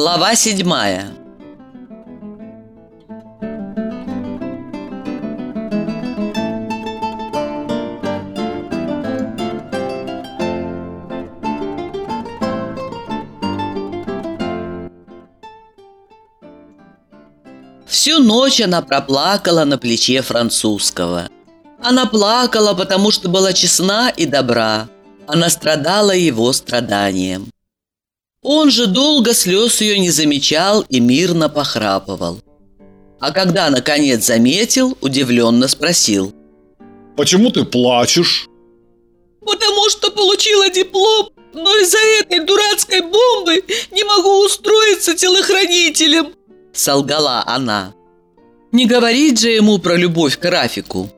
Глава седьмая Всю ночь она проплакала на плече французского. Она плакала, потому что была честна и добра. Она страдала его страданием. Он же долго слез ее не замечал и мирно похрапывал. А когда, наконец, заметил, удивленно спросил. «Почему ты плачешь?» «Потому что получила диплом, но из-за этой дурацкой бомбы не могу устроиться телохранителем», – солгала она. Не говорить же ему про любовь к Рафику.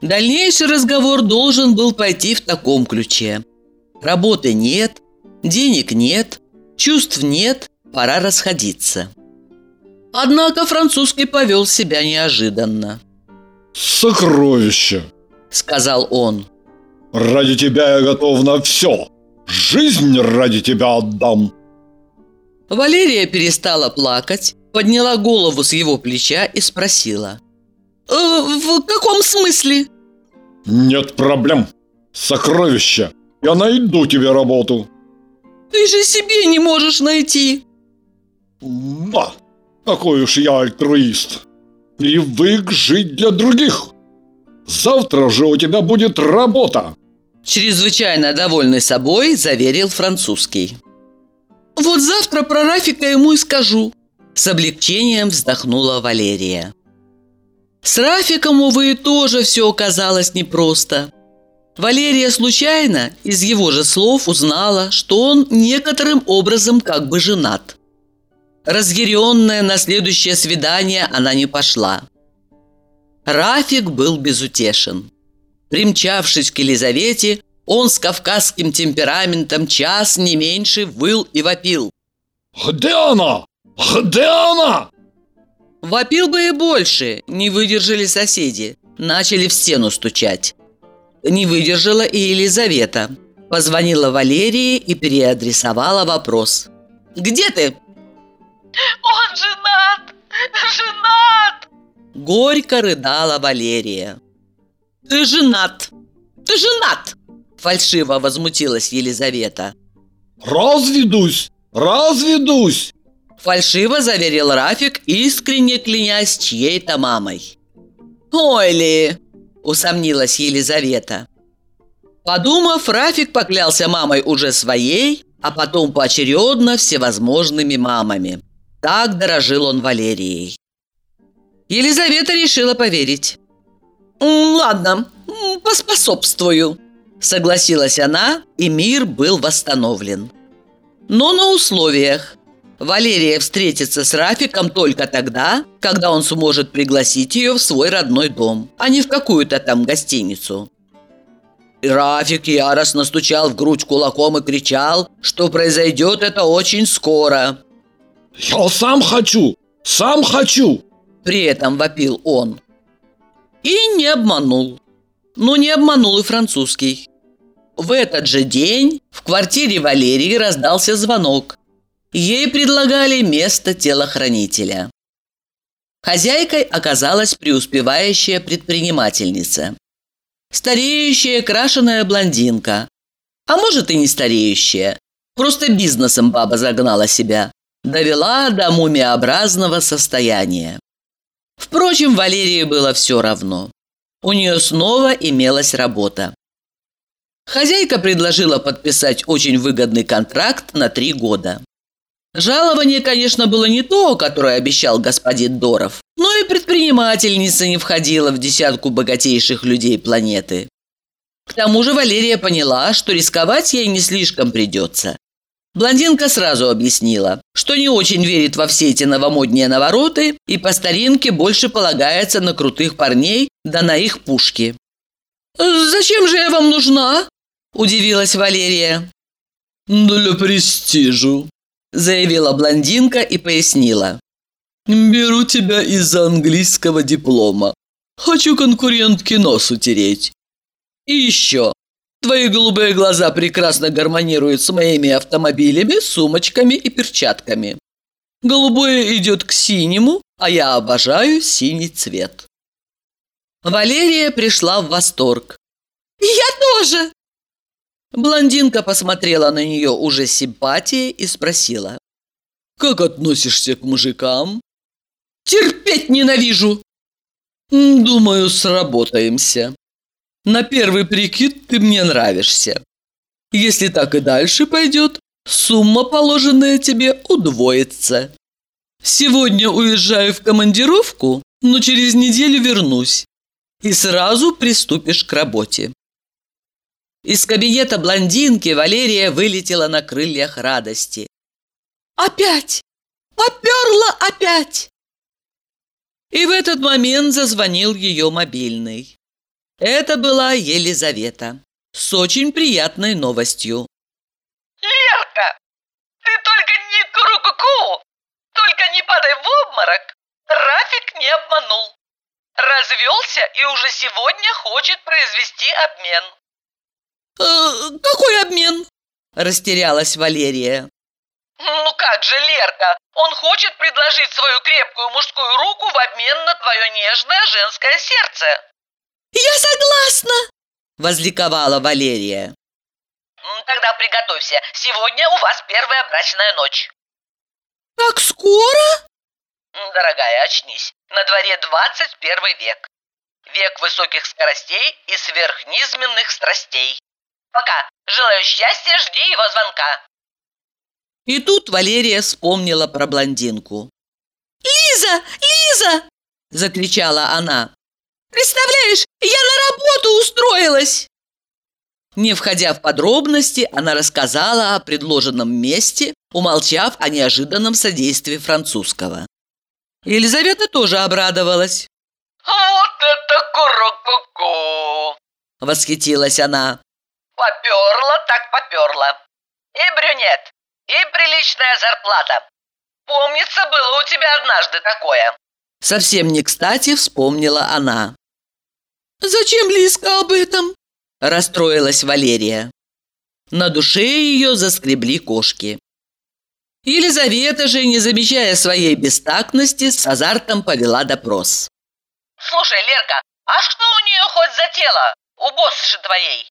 Дальнейший разговор должен был пойти в таком ключе. Работы нет, денег нет, чувств нет, пора расходиться. Однако французский повел себя неожиданно. «Сокровище!» – сказал он. «Ради тебя я готов на все! Жизнь ради тебя отдам!» Валерия перестала плакать, подняла голову с его плеча и спросила. «Э, «В каком смысле?» «Нет проблем. Сокровище. Я найду тебе работу». «Ты же себе не можешь найти». «Да, какой уж я альтруист. Привык жить для других. Завтра же у тебя будет работа». Чрезвычайно довольный собой заверил французский. Вот завтра про Рафика ему и скажу. С облегчением вздохнула Валерия. С Рафиком, увы, тоже все оказалось непросто. Валерия случайно из его же слов узнала, что он некоторым образом как бы женат. Разъяренная на следующее свидание она не пошла. Рафик был безутешен. Примчавшись к Елизавете, он с кавказским темпераментом час не меньше выл и вопил. «Где она? Где она?» Вопил бы и больше, не выдержали соседи. Начали в стену стучать. Не выдержала и Елизавета. Позвонила Валерии и переадресовала вопрос. «Где ты?» «Он женат! Женат!» Горько рыдала Валерия. «Ты женат! Ты женат!» Фальшиво возмутилась Елизавета. «Разведусь! Разведусь!» Фальшиво заверил Рафик, искренне клянясь чьей-то мамой. «Ой ли!» – усомнилась Елизавета. Подумав, Рафик поклялся мамой уже своей, а потом поочередно всевозможными мамами. Так дорожил он Валерией. Елизавета решила поверить. «Ладно, поспособствую», – согласилась она, и мир был восстановлен. Но на условиях. Валерия встретится с Рафиком только тогда, когда он сможет пригласить ее в свой родной дом, а не в какую-то там гостиницу. И Рафик яростно стучал в грудь кулаком и кричал, что произойдет это очень скоро. «Я сам хочу! Сам хочу!» При этом вопил он. И не обманул. Но не обманул и французский. В этот же день в квартире Валерии раздался звонок. Ей предлагали место телохранителя. Хозяйкой оказалась преуспевающая предпринимательница. Стареющая крашеная блондинка. А может и не стареющая. Просто бизнесом баба загнала себя. Довела до мумиобразного состояния. Впрочем, Валерии было все равно. У нее снова имелась работа. Хозяйка предложила подписать очень выгодный контракт на три года. Жалование, конечно, было не то, которое обещал господин Доров, но и предпринимательница не входила в десятку богатейших людей планеты. К тому же Валерия поняла, что рисковать ей не слишком придется. Блондинка сразу объяснила, что не очень верит во все эти новомодние навороты и по старинке больше полагается на крутых парней да на их пушки. «Зачем же я вам нужна?» – удивилась Валерия. «Для престижу», – заявила блондинка и пояснила. «Беру тебя из-за английского диплома. Хочу конкурентке нос утереть. И еще. Твои голубые глаза прекрасно гармонируют с моими автомобилями, сумочками и перчатками. Голубое идет к синему, а я обожаю синий цвет. Валерия пришла в восторг. «Я тоже!» Блондинка посмотрела на нее уже симпатией и спросила. «Как относишься к мужикам?» «Терпеть ненавижу!» «Думаю, сработаемся. На первый прикид ты мне нравишься. Если так и дальше пойдет, сумма, положенная тебе, удвоится. Сегодня уезжаю в командировку, но через неделю вернусь. И сразу приступишь к работе. Из кабинета блондинки Валерия вылетела на крыльях радости. «Опять! Поперла опять!» И в этот момент зазвонил ее мобильный. Это была Елизавета с очень приятной новостью. «Лерка, ты только не кругу, только не падай в обморок. Рафик не обманул. Развелся и уже сегодня хочет произвести обмен». «Э, «Какой обмен?» – растерялась Валерия. «Ну как же, Лерка, он хочет предложить свою крепкую мужскую руку в обмен на твое нежное женское сердце». «Я согласна!» – возликовала Валерия. «Тогда приготовься. Сегодня у вас первая брачная ночь». «Так скоро?» «Дорогая, очнись. На дворе 21 век. Век высоких скоростей и сверхнизменных страстей. Пока. Желаю счастья, жди его звонка». И тут Валерия вспомнила про блондинку. «Лиза! Лиза!» – закричала она. Представляешь, я на работу устроилась!» Не входя в подробности, она рассказала о предложенном месте, умолчав о неожиданном содействии французского. Елизавета тоже обрадовалась. «Вот это куроку-ку!» – восхитилась она. «Поперла так поперла. И брюнет, и приличная зарплата. Помнится, было у тебя однажды такое». Совсем не кстати вспомнила она. «Зачем Лиска об этом?» – расстроилась Валерия. На душе ее заскребли кошки. Елизавета же, не замечая своей бестактности, с азартом повела допрос. «Слушай, Лерка, а что у нее хоть за тело? У боссши твоей?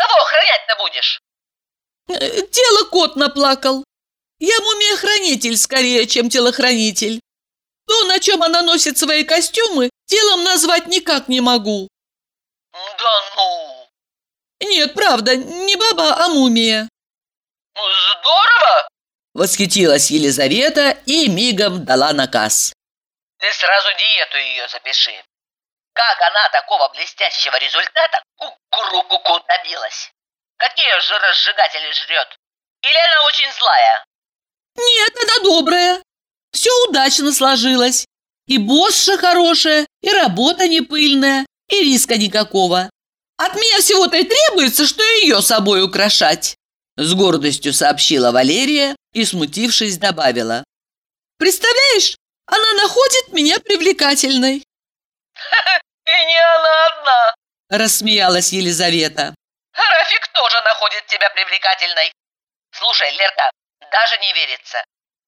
Кого охранять-то будешь?» «Э, «Тело кот наплакал. Я мумия-хранитель скорее, чем телохранитель. То, на чем она носит свои костюмы, телом назвать никак не могу». «Да ну!» «Нет, правда, не баба, а мумия». «Здорово!» Восхитилась Елизавета и мигом дала наказ. «Ты сразу диету ее запиши. Как она такого блестящего результата ку-ку-ку добилась? Какие же разжигатели жрет? Или она очень злая?» «Нет, она добрая. Все удачно сложилось. И босша хорошая, и работа не пыльная, и риска никакого. От меня всего-то и требуется, что ее собой украшать. С гордостью сообщила Валерия и, смутившись, добавила. Представляешь, она находит меня привлекательной. И не она одна, рассмеялась Елизавета. Рафик тоже находит тебя привлекательной. Слушай, Лерка, даже не верится.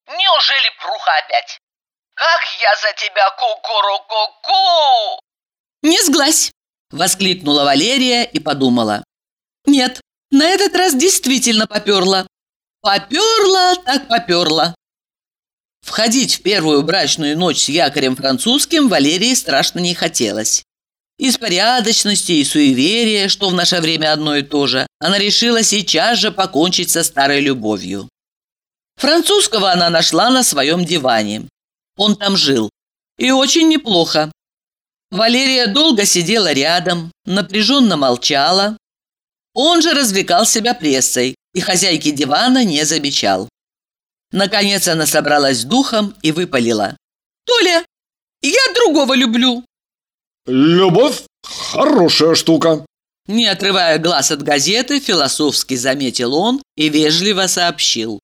Неужели пруха опять? Как я за тебя ку-ку-ру-ку-ку! «Не сглазь!» – воскликнула Валерия и подумала. «Нет, на этот раз действительно поперла. Поперла так поперла». Входить в первую брачную ночь с якорем французским Валерии страшно не хотелось. Из порядочности и суеверия, что в наше время одно и то же, она решила сейчас же покончить со старой любовью. Французского она нашла на своем диване. Он там жил. И очень неплохо. Валерия долго сидела рядом, напряженно молчала. Он же развлекал себя прессой и хозяйки дивана не замечал. Наконец она собралась духом и выпалила. «Толя, я другого люблю!» «Любовь – хорошая штука!» Не отрывая глаз от газеты, философски заметил он и вежливо сообщил.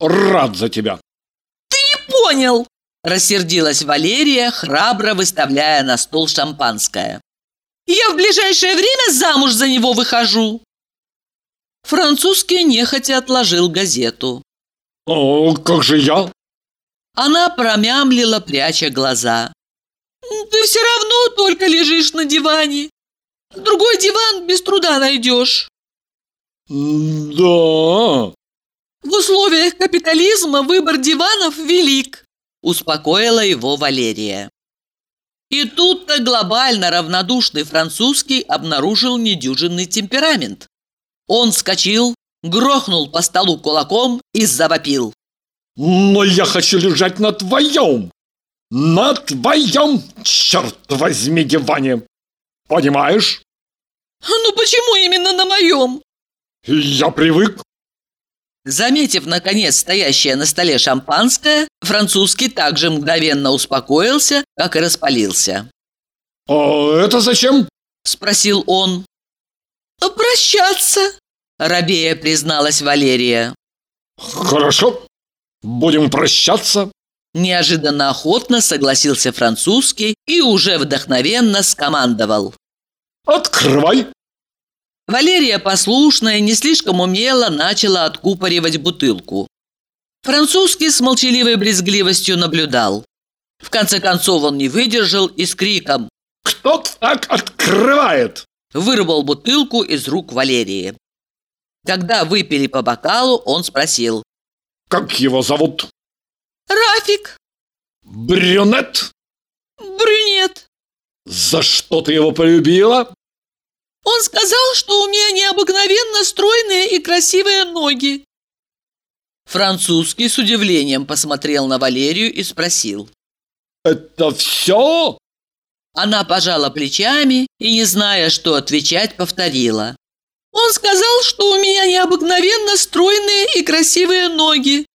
«Рад за тебя!» «Ты не понял!» Рассердилась Валерия, храбро выставляя на стол шампанское. «Я в ближайшее время замуж за него выхожу!» Французский нехотя отложил газету. О, как же я? Она промямлила, пряча глаза. Ты все равно только лежишь на диване. Другой диван без труда найдешь. Да. В условиях капитализма выбор диванов велик, успокоила его Валерия. И тут-то глобально равнодушный французский обнаружил недюжинный темперамент. Он вскочил, грохнул по столу кулаком и завопил. Но я хочу лежать на твоем, на твоем, черт возьми, диване. Понимаешь? Ну почему именно на моем? Я привык. Заметив, наконец, стоящее на столе шампанское, французский также мгновенно успокоился, как и распалился. «А это зачем?» – спросил он. «Прощаться», – рабея призналась Валерия. «Хорошо, будем прощаться». Неожиданно охотно согласился французский и уже вдохновенно скомандовал. «Открывай!» Валерия, послушная, не слишком умело начала откупоривать бутылку. Французский с молчаливой брезгливостью наблюдал. В конце концов он не выдержал и с криком «Кто так открывает?» вырвал бутылку из рук Валерии. Когда выпили по бокалу, он спросил «Как его зовут?» «Рафик». «Брюнет?» «Брюнет». «За что ты его полюбила?» Он сказал, что у меня необыкновенно стройные и красивые ноги. Французский с удивлением посмотрел на Валерию и спросил. «Это все?» Она пожала плечами и, не зная, что отвечать, повторила. «Он сказал, что у меня необыкновенно стройные и красивые ноги».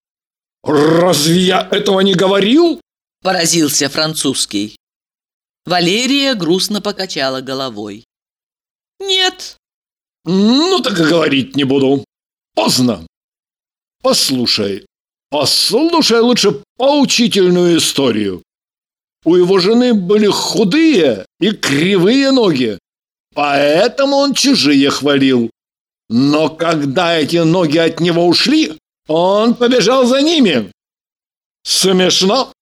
«Разве я этого не говорил?» – поразился французский. Валерия грустно покачала головой. «Нет». «Ну так и говорить не буду. Поздно. Послушай, послушай лучше поучительную историю. У его жены были худые и кривые ноги, поэтому он чужие хвалил. Но когда эти ноги от него ушли, он побежал за ними. Смешно?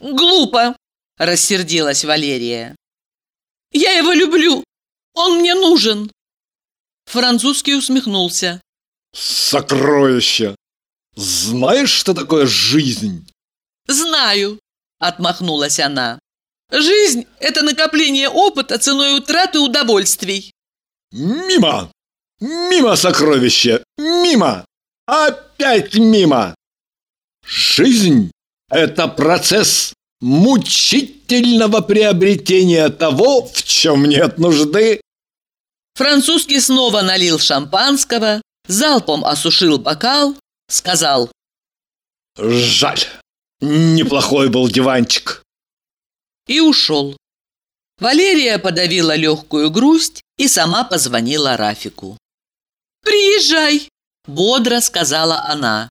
Глупо, рассердилась Валерия. Я его люблю. Он мне нужен!» Французский усмехнулся. «Сокровище! Знаешь, что такое жизнь?» «Знаю!» – отмахнулась она. «Жизнь – это накопление опыта ценой утраты удовольствий!» «Мимо! Мимо, сокровище! Мимо! Опять мимо! Жизнь – это процесс мучительного приобретения того, в чем нет нужды. Французский снова налил шампанского, залпом осушил бокал, сказал «Жаль, неплохой был диванчик». И ушел. Валерия подавила легкую грусть и сама позвонила Рафику. «Приезжай!» – бодро сказала она.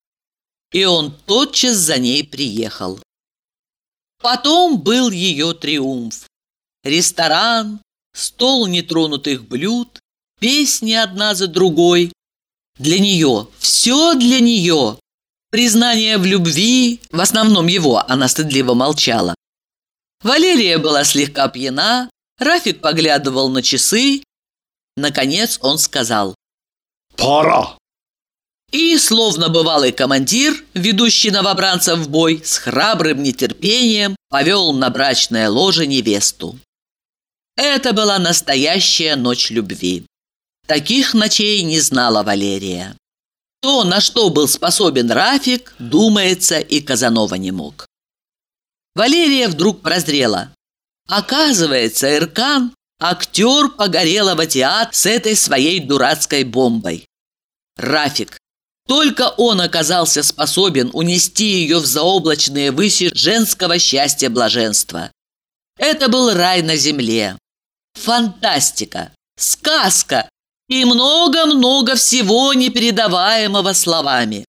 И он тотчас за ней приехал. Потом был ее триумф. Ресторан, стол нетронутых блюд, песни одна за другой. Для нее, все для нее. Признание в любви, в основном его, она стыдливо молчала. Валерия была слегка пьяна, Рафик поглядывал на часы. Наконец он сказал «Пора!» И, словно бывалый командир, ведущий новобранцев в бой, с храбрым нетерпением повел на брачное ложе невесту. Это была настоящая ночь любви. Таких ночей не знала Валерия. То, на что был способен Рафик, думается, и Казанова не мог. Валерия вдруг прозрела. Оказывается, Иркан – актер погорелого театра с этой своей дурацкой бомбой. Рафик. Только он оказался способен унести ее в заоблачные выси женского счастья-блаженства. Это был рай на земле фантастика, сказка и много-много всего непередаваемого словами.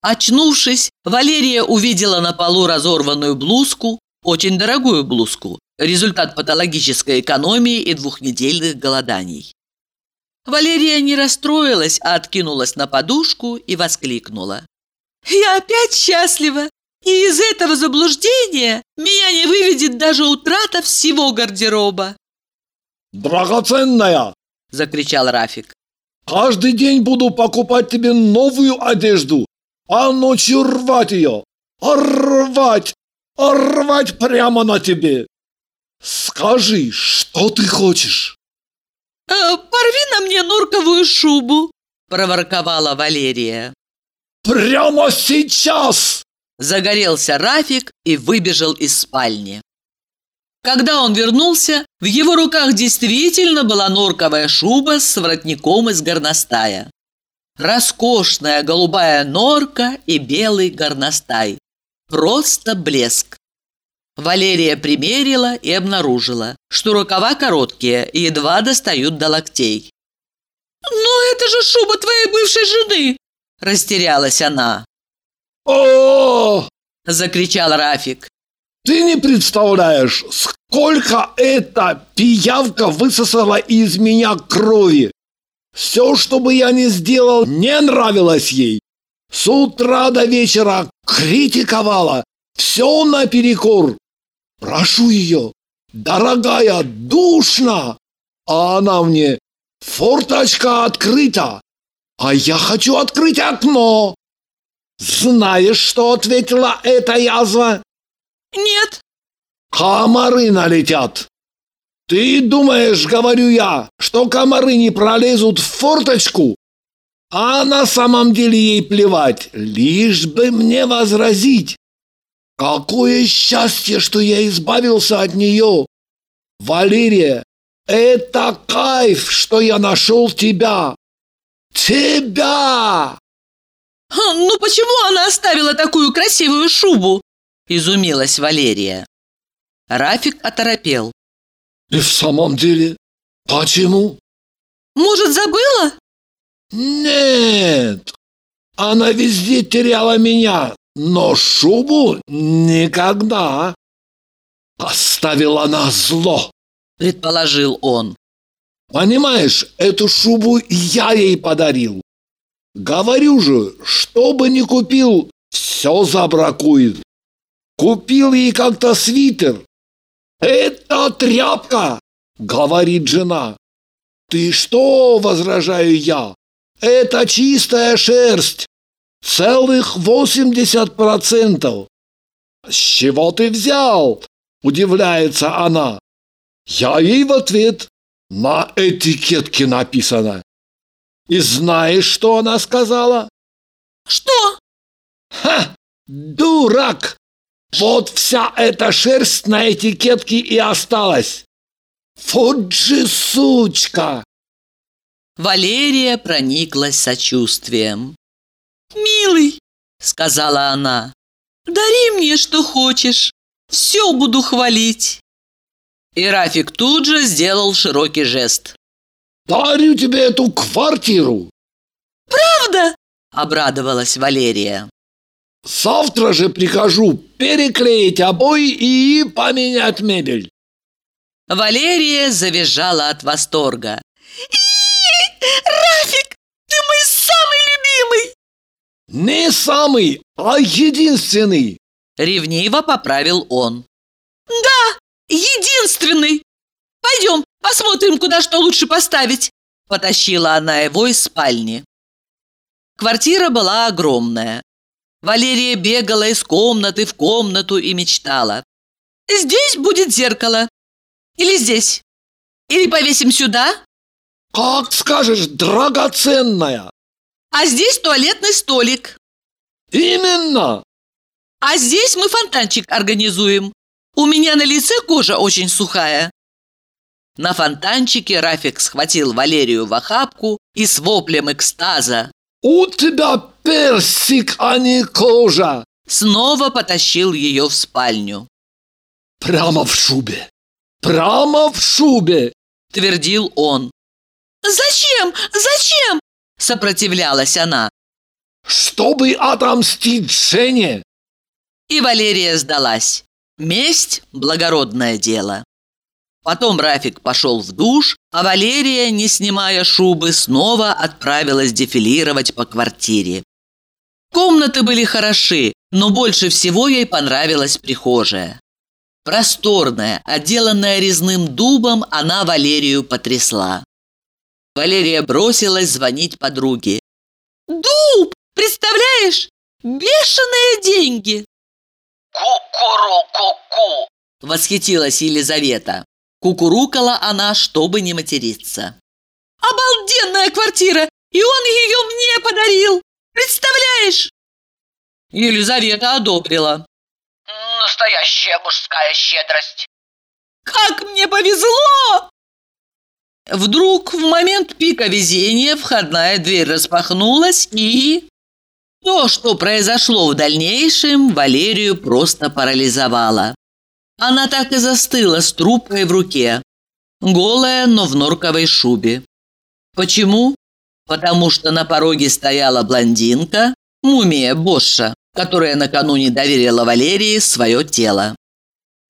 Очнувшись, Валерия увидела на полу разорванную блузку, очень дорогую блузку, результат патологической экономии и двухнедельных голоданий. Валерия не расстроилась, а откинулась на подушку и воскликнула. «Я опять счастлива, и из этого заблуждения меня не выведет даже утрата всего гардероба!» «Драгоценная!» – закричал Рафик. «Каждый день буду покупать тебе новую одежду, а ночью рвать ее, рвать, рвать прямо на тебе! Скажи, что ты хочешь?» Э, «Порви на мне норковую шубу!» – проворковала Валерия. «Прямо сейчас!» Загорелся Рафик и выбежал из спальни. Когда он вернулся, в его руках действительно была норковая шуба с воротником из горностая. Роскошная голубая норка и белый горностай. Просто блеск. Валерия примерила и обнаружила, что рукава короткие и едва достают до локтей. «Но это же шуба твоей бывшей жены!» – растерялась она. «О!» – закричал Рафик. «Ты не представляешь, сколько эта пиявка высосала из меня крови! Все, что бы я ни сделал, не нравилось ей! С утра до вечера критиковала, все наперекор! Прошу ее, дорогая, душно! А она мне, форточка открыта, а я хочу открыть окно!» Знаешь, что ответила эта язва? Нет. Комары налетят. Ты думаешь, говорю я, что комары не пролезут в форточку? А на самом деле ей плевать, лишь бы мне возразить. Какое счастье, что я избавился от нее. Валерия, это кайф, что я нашел тебя. Тебя! «Ну почему она оставила такую красивую шубу?» – изумилась Валерия. Рафик оторопел. «И в самом деле, почему?» «Может, забыла?» «Нет, она везде теряла меня, но шубу никогда. Оставила на зло», – предположил он. «Понимаешь, эту шубу я ей подарил. Говорю же, что бы ни купил, все забракует. Купил ей как-то свитер. Это тряпка, говорит жена. Ты что, возражаю я, это чистая шерсть. Целых восемьдесят процентов. С чего ты взял? Удивляется она. Я ей в ответ. На этикетке написано. И знаешь, что она сказала? Что? Ха! Дурак! Вот вся эта шерсть на этикетке и осталась. Же сучка! Валерия прониклась сочувствием. «Милый», — сказала она, — «дари мне, что хочешь, все буду хвалить». И Рафик тут же сделал широкий жест. Дарю тебе эту квартиру. Правда? Обрадовалась Валерия. Завтра же прикажу переклеить обои и поменять мебель. Валерия завизжала от восторга. Рафик, ты мой самый любимый! Не самый, а единственный. Ревниво поправил он. Да, единственный. Пойдем, посмотрим, куда что лучше поставить!» Потащила она его из спальни. Квартира была огромная. Валерия бегала из комнаты в комнату и мечтала. «Здесь будет зеркало. Или здесь. Или повесим сюда?» «Как скажешь, драгоценная!» «А здесь туалетный столик». «Именно!» «А здесь мы фонтанчик организуем. У меня на лице кожа очень сухая. На фонтанчике Рафик схватил Валерию в охапку и с воплем экстаза «У тебя персик, а не кожа!» Снова потащил ее в спальню. «Прямо в шубе! Прямо в шубе!» Твердил он. «Зачем? Зачем?» Сопротивлялась она. «Чтобы отомстить Жене!» И Валерия сдалась. Месть – благородное дело. Потом Рафик пошел в душ, а Валерия, не снимая шубы, снова отправилась дефилировать по квартире. Комнаты были хороши, но больше всего ей понравилась прихожая. Просторная, отделанная резным дубом, она Валерию потрясла. Валерия бросилась звонить подруге. «Дуб! Представляешь? Бешеные деньги!» «Ку-ку-ру-ку-ку!» Восхитилась Елизавета. Кукурукала она, чтобы не материться. «Обалденная квартира! И он ее мне подарил! Представляешь?» Елизавета одобрила. Настоящая мужская щедрость. «Как мне повезло!» Вдруг в момент пика везения входная дверь распахнулась и... То, что произошло в дальнейшем, Валерию просто парализовало. Она так и застыла с трубкой в руке, голая, но в норковой шубе. Почему? Потому что на пороге стояла блондинка, мумия Босша, которая накануне доверила Валерии свое тело.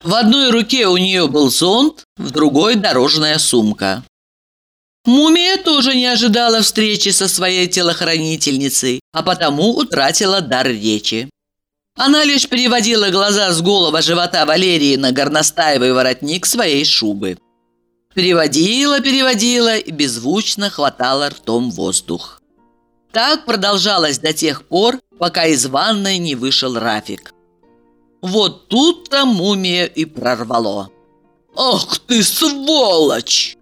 В одной руке у нее был зонт, в другой – дорожная сумка. Мумия тоже не ожидала встречи со своей телохранительницей, а потому утратила дар речи. Она лишь переводила глаза с голого живота Валерии на горностаевый воротник своей шубы. Переводила, переводила и беззвучно хватала ртом воздух. Так продолжалось до тех пор, пока из ванной не вышел Рафик. Вот тут-то мумия и прорвало. «Ах ты, сволочь!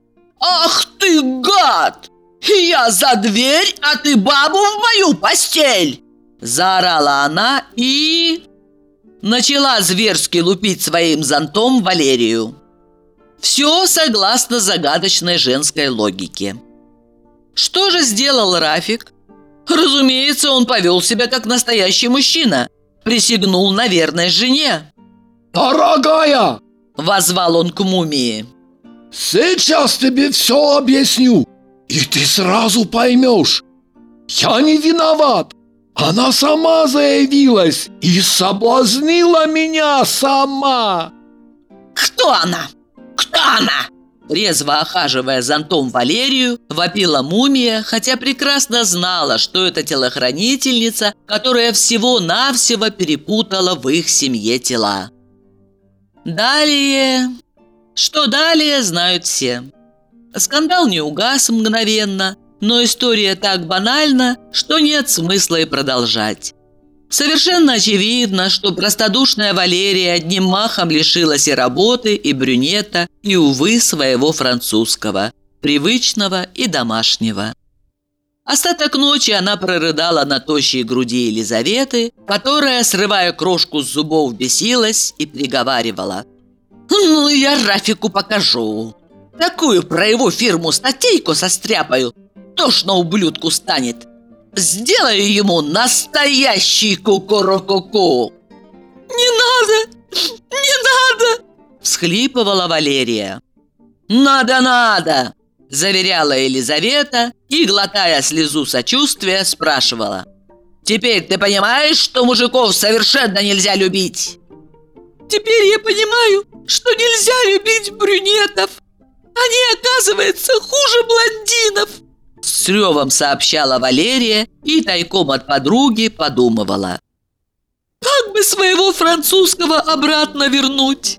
Ах ты, гад! Я за дверь, а ты бабу в мою постель!» Заорала она и... Начала зверски лупить своим зонтом Валерию. Все согласно загадочной женской логике. Что же сделал Рафик? Разумеется, он повел себя как настоящий мужчина. Присягнул на верность жене. «Дорогая!» – возвал он к мумии. «Сейчас тебе все объясню, и ты сразу поймешь. Я не виноват. Она сама заявилась и соблазнила меня сама!» «Кто она? Кто она?» Резво охаживая зонтом Валерию, вопила мумия, хотя прекрасно знала, что это телохранительница, которая всего-навсего перепутала в их семье тела. Далее... Что далее, знают все. Скандал не угас мгновенно, но история так банальна, что нет смысла и продолжать. Совершенно очевидно, что простодушная Валерия одним махом лишилась и работы, и брюнета, и, увы, своего французского, привычного и домашнего. Остаток ночи она прорыдала на тощей груди Елизаветы, которая, срывая крошку с зубов, бесилась и приговаривала. «Ну, я Рафику покажу. Такую про его фирму статейку состряпаю. Тошно ублюдку станет. Сделаю ему настоящий кукурукуку!» «Не надо! Не надо!» – всхлипывала Валерия. «Надо, надо!» – заверяла Елизавета и, глотая слезу сочувствия, спрашивала. «Теперь ты понимаешь, что мужиков совершенно нельзя любить?» «Теперь я понимаю, что нельзя любить брюнетов. Они, оказывается, хуже блондинов!» С ревом сообщала Валерия и тайком от подруги подумывала. «Как бы своего французского обратно вернуть?»